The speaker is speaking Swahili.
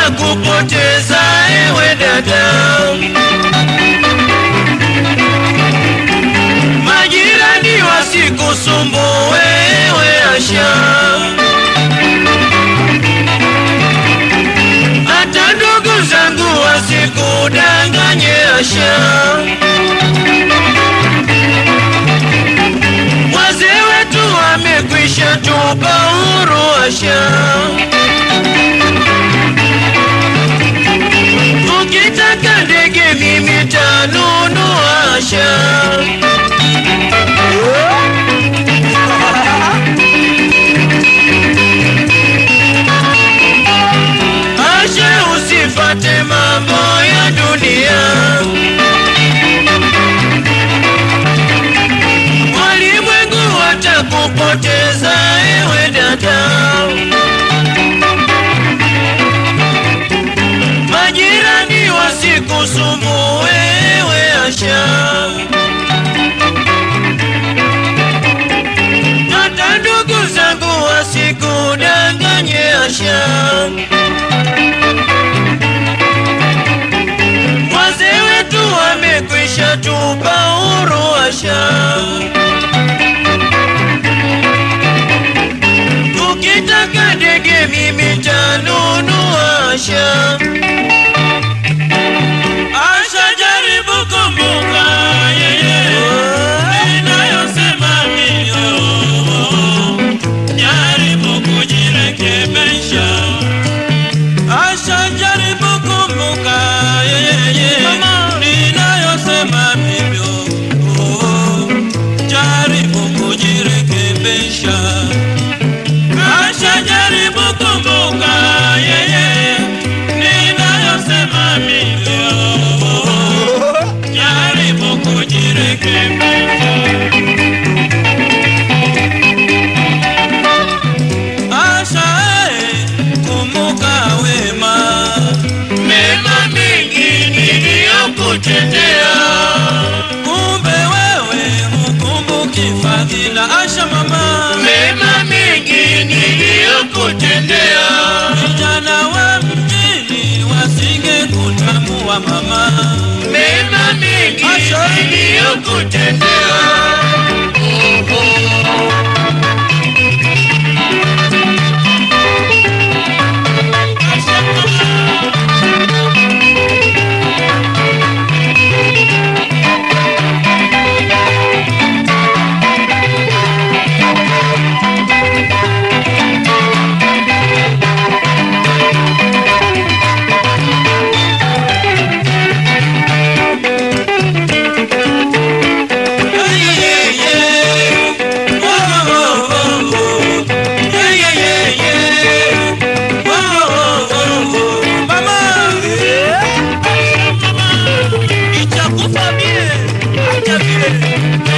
Watakupoteza ewe dada. Majirani wasikusumbue ewe Asha. hata ndugu zangu wasikudanganye Asha. Wazee wetu wamekwisha tupa huru Asha. Watakupoteza ewe kadege mimi tanunu aşam fadhila. Asha mama, mema mengi niliyokutendea, vijana wa mjini wasinge kutambua mama. mema mengi niliyokutendea. España.